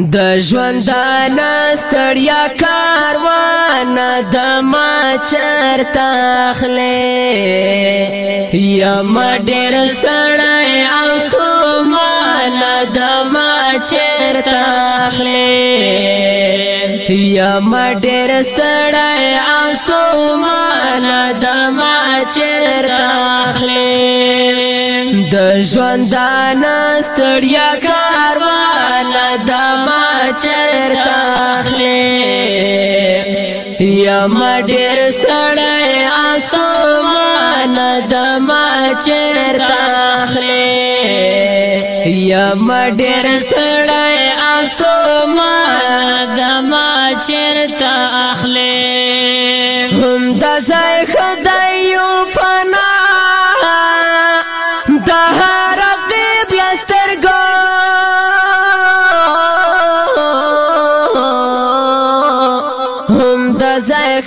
د ژوندانه ستړیا کاروان د ما چرتا خلې یم ډېر سړی او سومان د ما چرتا خلې یم ډېر سړی او سومان جانا دما چر اخلي د ژوندان ستړیا کاروان دما چر اخلي یم ډېر ستړی استمان دما چر اخلي یم ډېر ستړی استمان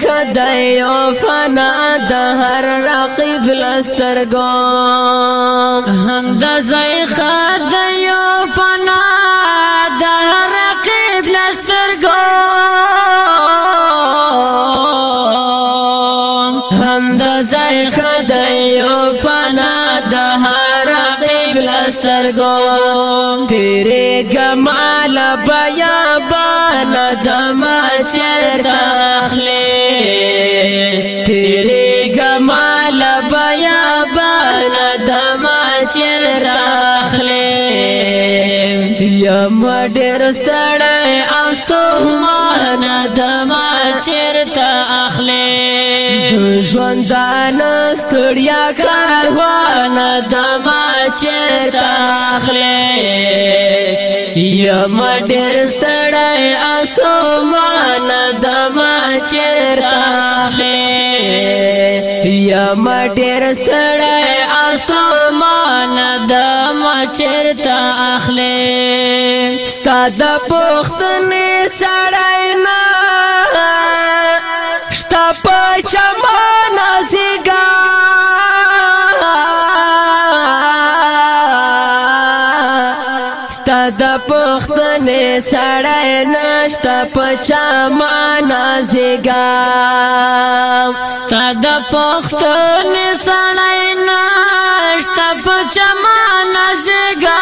خدای او فنا د هر رقیب لسترګو هم د زای خدای او فنا د هر رقیب لسترګو قدم چرتا اخلی تیری گمال بیا بانا دم چرتا اخلی یم ډیر ستړی او ستومان دم چرتا اخلی ژوندانه ستړیا کاروان دم در تاخلی یم ډېر ستړی اسمان دما چر تاخلی یم ډېر ستړی اسمان دما چر تاخلی ستاد پختنه سړی سړی نشتا پچا مانا زیگا ستا دا پختن سړی نشتا پچا مانا زیگا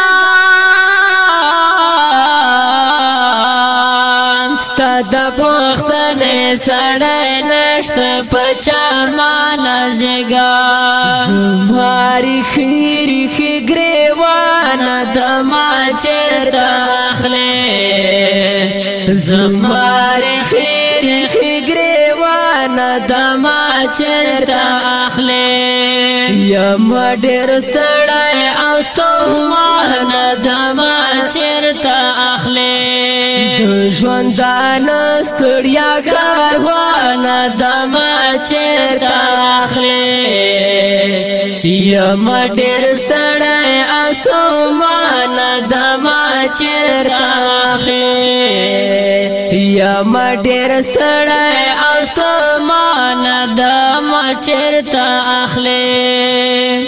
ستا دا پختن سړی نشتا پچا مانا زیگا زماری خیری خی گریوانا دما چرتا اخلي زمار خير خير وانا دما چرتا اخلي يا مډر ستړی اوستو وانا دما چرتا اخلي د ژوندان ستړیا کار وانا دما چرتا اخلي یا مډر ستړی اوستو وانا چرتا خې یا ما ډېر ستړی او ستمان د ما چرتا اخلي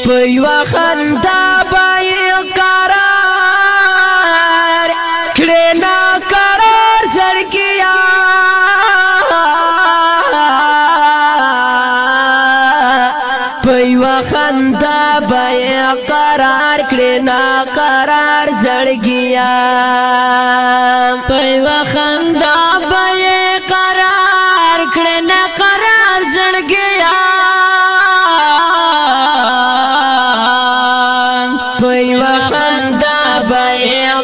په یو خندا به قرار کړه نا قرار زړګیا په یو خندا به قرار ورکړې نا قرار زړګیا په وخندا به قرار کړې نا قرار زړګیا په وخندا به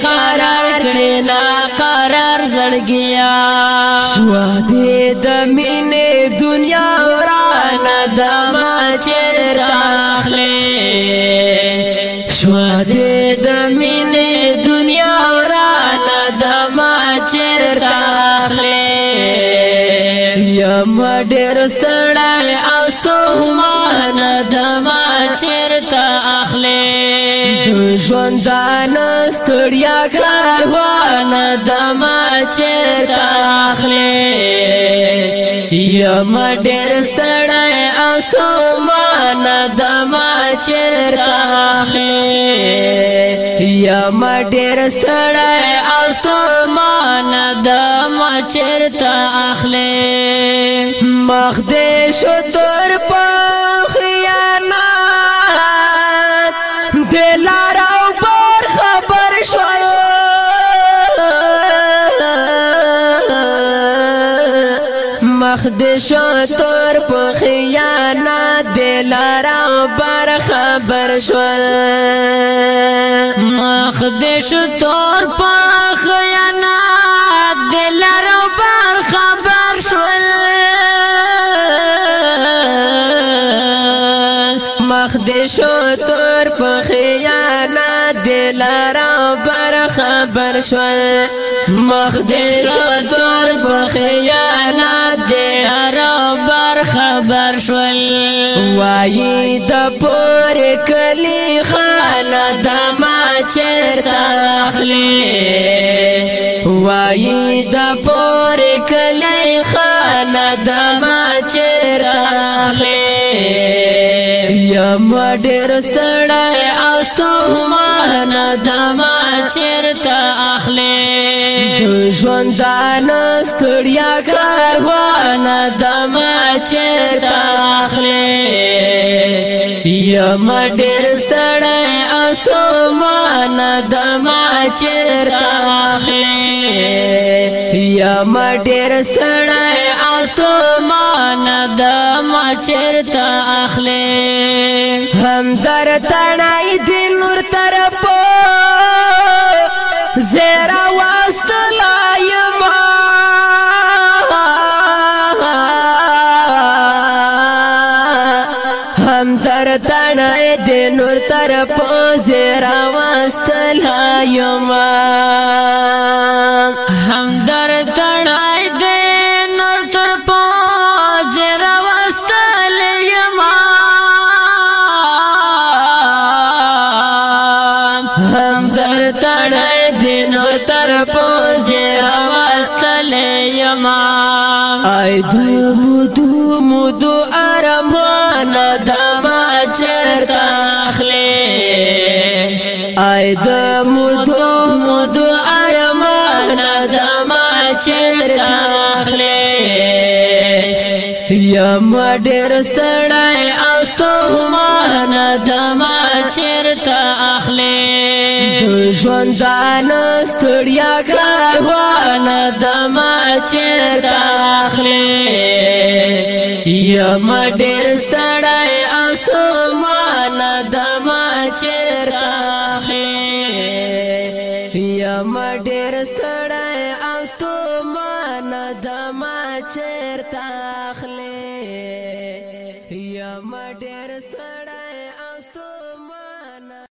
قرار کړې نا قرار زړګیا شو دې د مینې دنیا ورانه دما چې ډېر ستړی او ستومان دما چیرته اخلي ژوندان ستړیا کاروان دما چیرته اخلي یم ډېر ستړی او ستومان دما چیرته اخلي یم ډېر ستړی او ستومان چرتا اخلی مخدې شو تر په خیانات دلار او پر خبر شو مخدې شو تر په خیانات دلار او پر خبر شو مخدې شو تر په خیانات وخت دې شو تور په خیانت دلارا بر خبر شول مخدش دور بخیانات دلارا بر خبر شول وای د پور کلی خاله د ما چرتا اخلي وای د پور کلی خاله د ما چرتا اخلي یم ډېر ستړی او ستومه ندم چرته اخلي ژوندان ستړیا کاروان ندم چرته اخلي یم ډېر ستړی استمان ندم چرته اخلي یم ډېر ستړی استمان ندم چرته اخلي هم در تړای د نور تر پوزه را واستل یما هم در تړای د نور تر پوزه را واستل یما هم در تړای د نور تر پوزه را واستل یما ای دو مو دو مو دو ارم اې د مودو مودو ارمان د ما چرته اخلي یا ما ډېر ستړی او ستومان د ما چرته اخلي د ژوندان ستړیا کاروان د ما چرته اخلي یا ما ډېر ستړی eres tú.